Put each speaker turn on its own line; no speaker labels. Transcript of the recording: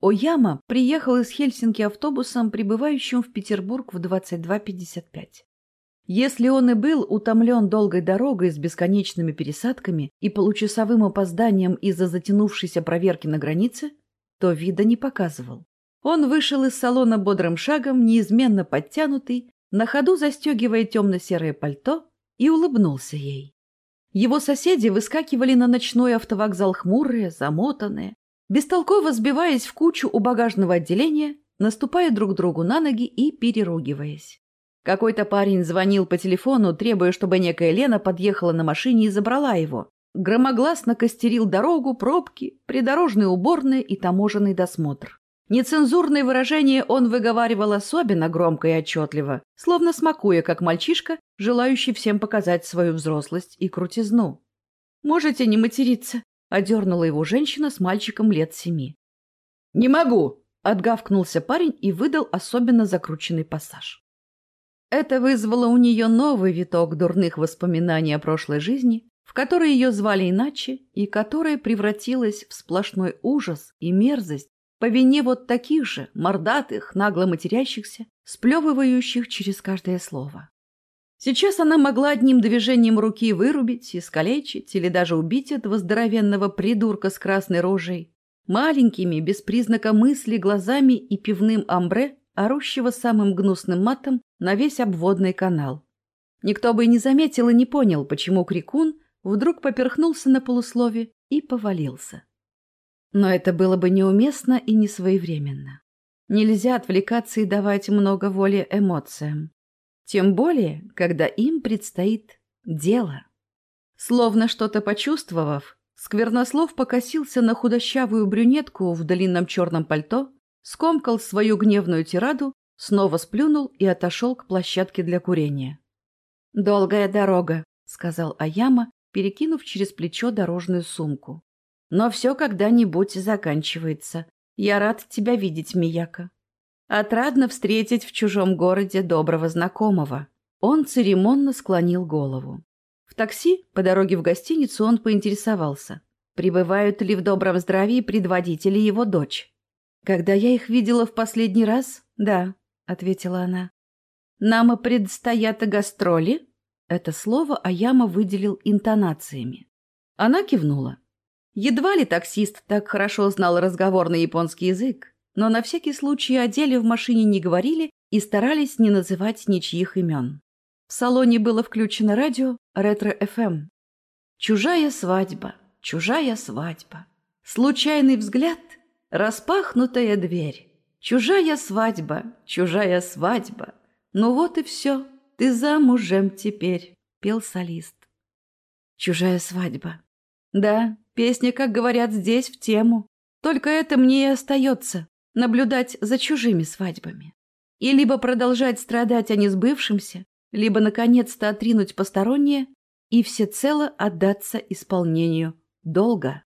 Ояма приехал из Хельсинки автобусом, прибывающим в Петербург в 22.55. Если он и был утомлен долгой дорогой с бесконечными пересадками и получасовым опозданием из-за затянувшейся проверки на границе, то вида не показывал. Он вышел из салона бодрым шагом, неизменно подтянутый, на ходу застегивая темно-серое пальто, и улыбнулся ей. Его соседи выскакивали на ночной автовокзал хмурые, замотанные, бестолково сбиваясь в кучу у багажного отделения, наступая друг другу на ноги и переругиваясь. Какой-то парень звонил по телефону, требуя, чтобы некая Лена подъехала на машине и забрала его. Громогласно костерил дорогу, пробки, придорожные уборные и таможенный досмотр. Нецензурные выражения он выговаривал особенно громко и отчетливо, словно смакуя, как мальчишка, желающий всем показать свою взрослость и крутизну. «Можете не материться», — одернула его женщина с мальчиком лет семи.
«Не могу!»
— отгавкнулся парень и выдал особенно закрученный пассаж. Это вызвало у нее новый виток дурных воспоминаний о прошлой жизни, в которой ее звали иначе и которая превратилась в сплошной ужас и мерзость по вине вот таких же, мордатых, нагло матерящихся, сплевывающих через каждое слово. Сейчас она могла одним движением руки вырубить, искалечить или даже убить этого здоровенного придурка с красной рожей, маленькими, без признака мысли, глазами и пивным амбре, орущего самым гнусным матом на весь обводный канал. Никто бы и не заметил и не понял, почему Крикун вдруг поперхнулся на полуслове и повалился. Но это было бы неуместно и не своевременно. Нельзя отвлекаться и давать много воли эмоциям. Тем более, когда им предстоит дело. Словно что-то почувствовав, Сквернослов покосился на худощавую брюнетку в длинном черном пальто, скомкал свою гневную тираду, снова сплюнул и отошел к площадке для курения. «Долгая дорога», — сказал Аяма, перекинув через плечо дорожную сумку. Но все когда-нибудь заканчивается. Я рад тебя видеть, Мияка. Отрадно встретить в чужом городе доброго знакомого. Он церемонно склонил голову. В такси по дороге в гостиницу он поинтересовался, прибывают ли в добром здравии предводители его дочь. «Когда я их видела в последний раз, да», — ответила она. «Нам предстоят гастроли?» Это слово Аяма выделил интонациями. Она кивнула. Едва ли таксист так хорошо знал разговорный японский язык, но на всякий случай о деле в машине не говорили и старались не называть ничьих имен. В салоне было включено радио «Ретро-ФМ». Чужая свадьба, чужая свадьба. Случайный взгляд, распахнутая дверь. Чужая свадьба, чужая свадьба. Ну вот и все, ты замужем теперь, пел солист. Чужая свадьба. Да, Песня, как говорят здесь, в тему. Только это мне и остается — наблюдать за чужими свадьбами. И либо продолжать страдать о несбывшемся, либо, наконец-то, отринуть постороннее и всецело отдаться исполнению долга.